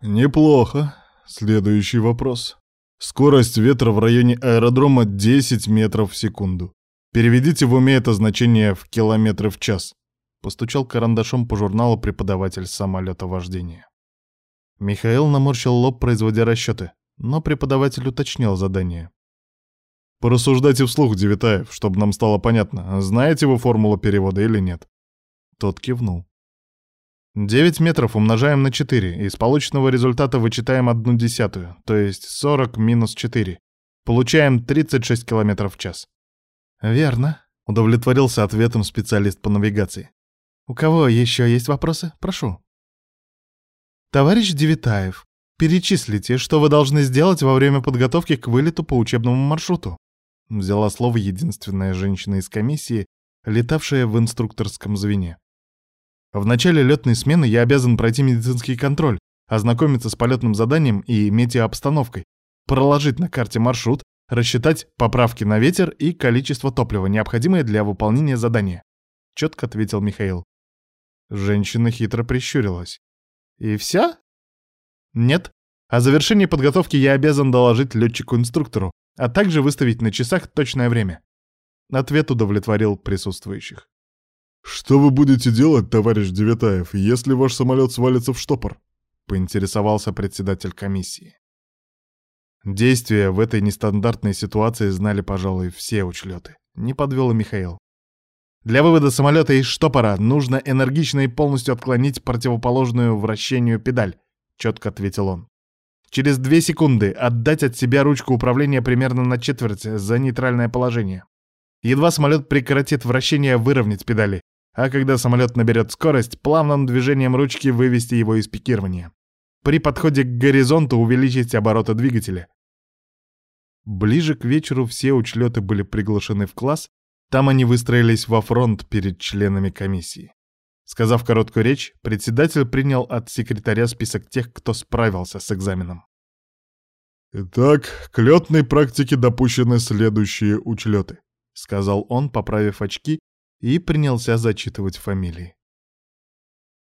Неплохо. Следующий вопрос. Скорость ветра в районе аэродрома 10 метров в секунду. Переведите в уме это значение в километры в час. Постучал карандашом по журналу преподаватель самолета вождения. Михаил наморщил лоб, производя расчеты, но преподаватель уточнил задание. «Порассуждайте вслух, Девитаев, чтобы нам стало понятно, знаете вы формулу перевода или нет?» Тот кивнул. 9 метров умножаем на 4, из полученного результата вычитаем одну десятую, то есть 40 минус 4. Получаем 36 километров в час. Верно, удовлетворился ответом специалист по навигации. У кого еще есть вопросы? Прошу. Товарищ Девитаев, перечислите, что вы должны сделать во время подготовки к вылету по учебному маршруту. Взяла слово единственная женщина из комиссии, летавшая в инструкторском звене. В начале летной смены я обязан пройти медицинский контроль, ознакомиться с полетным заданием и метеообстановкой, проложить на карте маршрут, рассчитать поправки на ветер и количество топлива, необходимое для выполнения задания. Четко ответил Михаил. Женщина хитро прищурилась. И все? Нет. О завершении подготовки я обязан доложить летчику-инструктору, а также выставить на часах точное время. Ответ удовлетворил присутствующих. «Что вы будете делать, товарищ Девятаев, если ваш самолет свалится в штопор?» — поинтересовался председатель комиссии. Действия в этой нестандартной ситуации знали, пожалуй, все учлеты. Не подвел и Михаил. Для вывода самолета из штопора нужно энергично и полностью отклонить противоположную вращению педаль, четко ответил он. Через две секунды отдать от себя ручку управления примерно на четверть за нейтральное положение. Едва самолет прекратит вращение, выровнять педали, а когда самолет наберет скорость, плавным движением ручки вывести его из пикирования. При подходе к горизонту увеличить обороты двигателя. Ближе к вечеру все учлеты были приглашены в класс, там они выстроились во фронт перед членами комиссии. Сказав короткую речь, председатель принял от секретаря список тех, кто справился с экзаменом. Итак, к летной практике допущены следующие учлеты сказал он, поправив очки, и принялся зачитывать фамилии.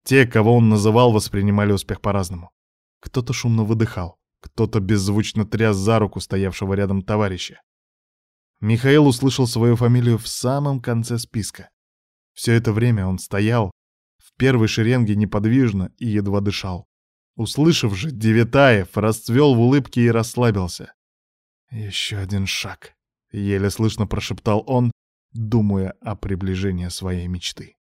Те, кого он называл, воспринимали успех по-разному. Кто-то шумно выдыхал, кто-то беззвучно тряс за руку стоявшего рядом товарища. Михаил услышал свою фамилию в самом конце списка. Все это время он стоял в первой шеренге неподвижно и едва дышал. Услышав же, Девятаев расцвел в улыбке и расслабился. Еще один шаг. Еле слышно прошептал он, думая о приближении своей мечты.